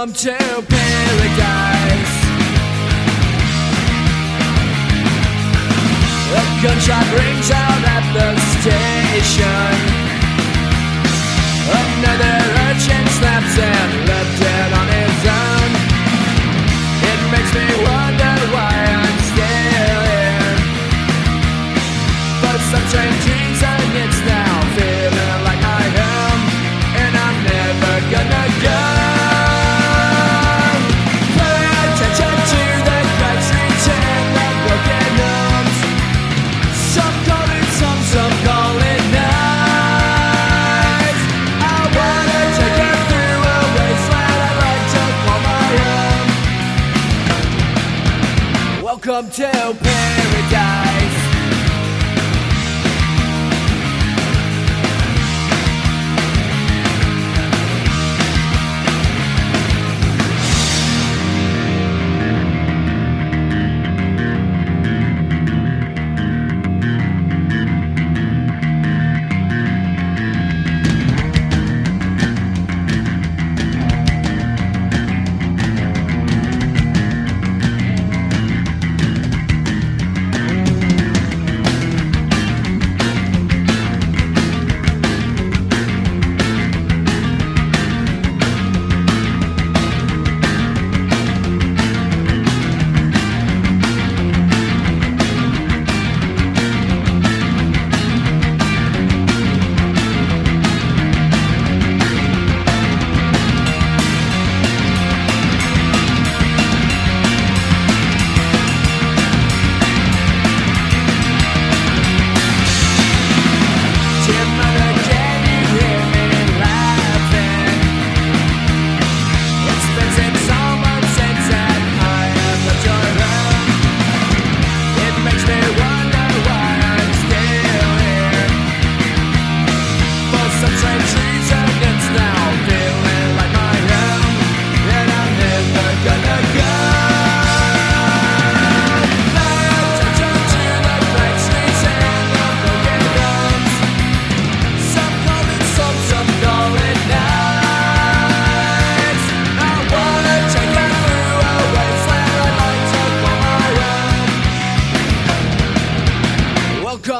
come to paradise. A gunshot rings out at the station. Come to paradise.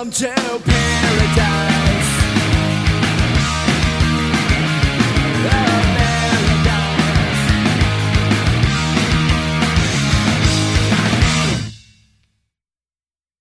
welcome to paradise.